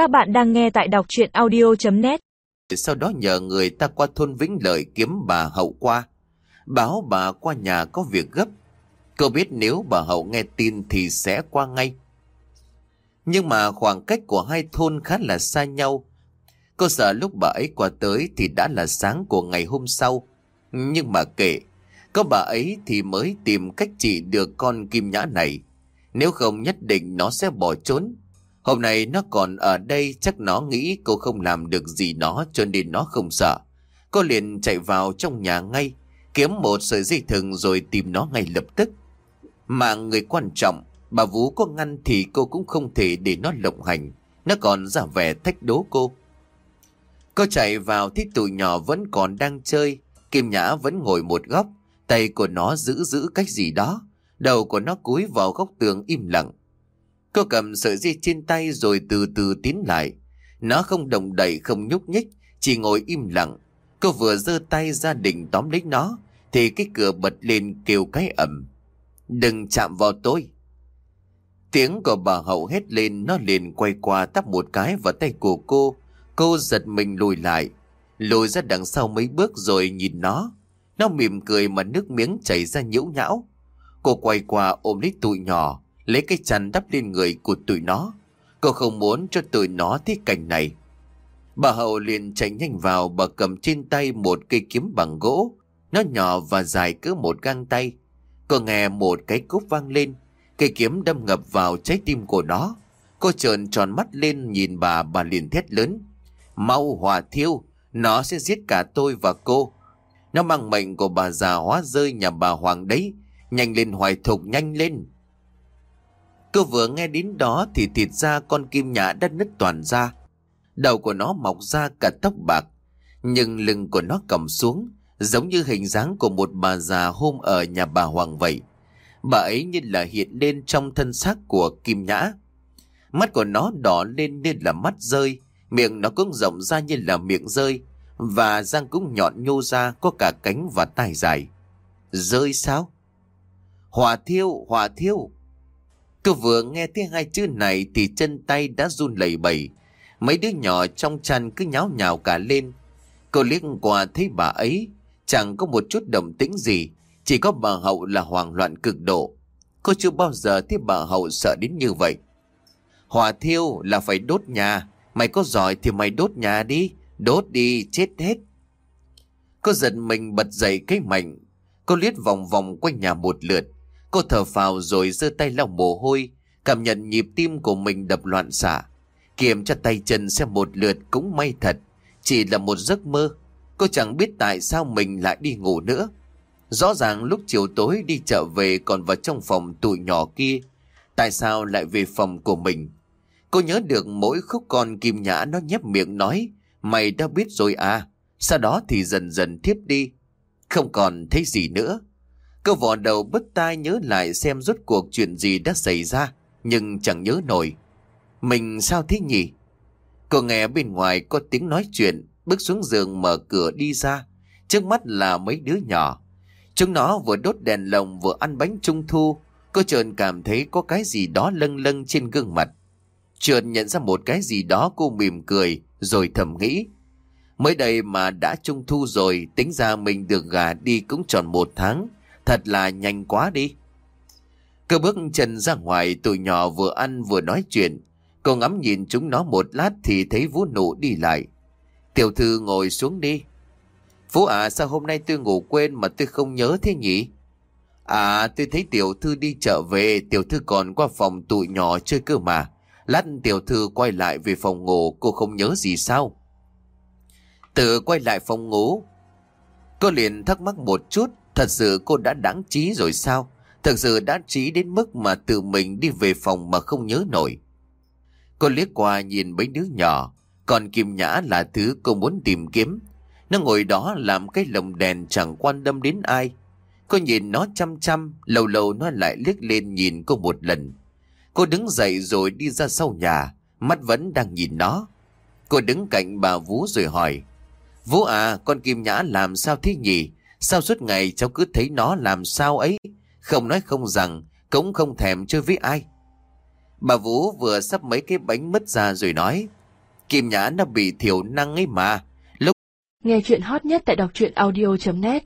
Các bạn đang nghe tại đọc chuyện audio.net Sau đó nhờ người ta qua thôn Vĩnh Lợi kiếm bà Hậu qua. Báo bà qua nhà có việc gấp. Cô biết nếu bà Hậu nghe tin thì sẽ qua ngay. Nhưng mà khoảng cách của hai thôn khá là xa nhau. Cô sợ lúc bà ấy qua tới thì đã là sáng của ngày hôm sau. Nhưng mà kệ, có bà ấy thì mới tìm cách trị được con kim nhã này. Nếu không nhất định nó sẽ bỏ trốn. Hôm nay nó còn ở đây chắc nó nghĩ cô không làm được gì nó cho nên nó không sợ. Cô liền chạy vào trong nhà ngay, kiếm một sợi dây thừng rồi tìm nó ngay lập tức. Mà người quan trọng, bà Vũ có ngăn thì cô cũng không thể để nó lộng hành. Nó còn giả vẻ thách đố cô. Cô chạy vào thấy tụi nhỏ vẫn còn đang chơi. Kim Nhã vẫn ngồi một góc. Tay của nó giữ giữ cách gì đó. Đầu của nó cúi vào góc tường im lặng. Cô cầm sợi dây trên tay rồi từ từ tiến lại. Nó không động đậy không nhúc nhích, chỉ ngồi im lặng. Cô vừa giơ tay ra định tóm lấy nó, thì cái cửa bật lên kêu cái ẩm. Đừng chạm vào tôi. Tiếng của bà hậu hét lên nó liền quay qua tắp một cái vào tay của cô. Cô giật mình lùi lại, lùi ra đằng sau mấy bước rồi nhìn nó. Nó mỉm cười mà nước miếng chảy ra nhễu nhão. Cô quay qua ôm lấy tụi nhỏ, lấy cái chăn đắp lên người của tụi nó. Cô không muốn cho tụi nó thấy cảnh này. Bà Hậu liền chạy nhanh vào bà cầm trên tay một cây kiếm bằng gỗ. Nó nhỏ và dài cứ một găng tay. Cô nghe một cái cúp vang lên. Cây kiếm đâm ngập vào trái tim của nó. Cô trợn tròn mắt lên nhìn bà bà liền thét lớn. Mau hòa thiêu, nó sẽ giết cả tôi và cô. Nó mang mệnh của bà già hóa rơi nhà bà Hoàng đấy. Nhanh lên hoài thục nhanh lên cứ vừa nghe đến đó thì thịt ra con kim nhã đã nứt toàn ra. Đầu của nó mọc ra cả tóc bạc. Nhưng lưng của nó cầm xuống, giống như hình dáng của một bà già hôm ở nhà bà Hoàng vậy. Bà ấy như là hiện lên trong thân xác của kim nhã. Mắt của nó đỏ lên nên là mắt rơi, miệng nó cũng rộng ra như là miệng rơi, và răng cũng nhọn nhô ra có cả cánh và tai dài. Rơi sao? Hỏa thiêu, hỏa thiêu. Cô vừa nghe thấy hai chữ này thì chân tay đã run lẩy bẩy. Mấy đứa nhỏ trong chăn cứ nháo nhào cả lên. Cô liếc qua thấy bà ấy, chẳng có một chút động tĩnh gì, chỉ có bà Hậu là hoảng loạn cực độ. Cô chưa bao giờ thấy bà Hậu sợ đến như vậy. Hỏa thiêu là phải đốt nhà, mày có giỏi thì mày đốt nhà đi, đốt đi, chết hết. Cô giật mình bật dậy cái mạnh, cô liếc vòng vòng quanh nhà một lượt. Cô thở phào rồi giơ tay lau mồ hôi, cảm nhận nhịp tim của mình đập loạn xạ. Kiểm tra tay chân xem một lượt cũng may thật, chỉ là một giấc mơ. Cô chẳng biết tại sao mình lại đi ngủ nữa. Rõ ràng lúc chiều tối đi chợ về còn vào trong phòng tụi nhỏ kia. Tại sao lại về phòng của mình? Cô nhớ được mỗi khúc con kim nhã nó nhép miệng nói, mày đã biết rồi à. Sau đó thì dần dần thiếp đi. Không còn thấy gì nữa cơ vò đầu bứt tai nhớ lại xem rốt cuộc chuyện gì đã xảy ra, nhưng chẳng nhớ nổi. Mình sao thế nhỉ? Cô nghe bên ngoài có tiếng nói chuyện, bước xuống giường mở cửa đi ra. Trước mắt là mấy đứa nhỏ. Chúng nó vừa đốt đèn lồng vừa ăn bánh trung thu. Cô trợn cảm thấy có cái gì đó lâng lâng trên gương mặt. Trợn nhận ra một cái gì đó cô mỉm cười rồi thầm nghĩ. Mới đây mà đã trung thu rồi, tính ra mình được gà đi cũng tròn một tháng. Thật là nhanh quá đi. Cơ bước chân ra ngoài, tụi nhỏ vừa ăn vừa nói chuyện. Cô ngắm nhìn chúng nó một lát thì thấy Vũ Nụ đi lại. Tiểu thư ngồi xuống đi. Phú à sao hôm nay tôi ngủ quên mà tôi không nhớ thế nhỉ? À tôi thấy tiểu thư đi chợ về, tiểu thư còn qua phòng tụi nhỏ chơi cơ mà. Lát tiểu thư quay lại về phòng ngủ, cô không nhớ gì sao? Tự quay lại phòng ngủ. Cô liền thắc mắc một chút, thật sự cô đã đáng trí rồi sao? Thật sự đã trí đến mức mà tự mình đi về phòng mà không nhớ nổi. Cô liếc qua nhìn mấy đứa nhỏ, còn Kim Nhã là thứ cô muốn tìm kiếm. Nó ngồi đó làm cái lồng đèn chẳng quan tâm đến ai. Cô nhìn nó chăm chăm, lâu lâu nó lại liếc lên nhìn cô một lần. Cô đứng dậy rồi đi ra sau nhà, mắt vẫn đang nhìn nó. Cô đứng cạnh bà Vũ rồi hỏi. Vũ à, con Kim Nhã làm sao thế nhỉ? Sao suốt ngày cháu cứ thấy nó làm sao ấy? Không nói không rằng, cũng không thèm chơi với ai. Bà Vũ vừa sắp mấy cái bánh mứt ra rồi nói. Kim Nhã nó bị thiểu năng ấy mà. Nghe chuyện hot nhất tại đọc truyện audio.net